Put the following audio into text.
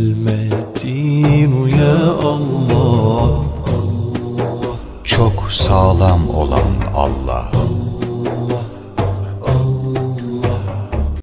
Elmedinu ya Allah. Çok sağlam olan Allah.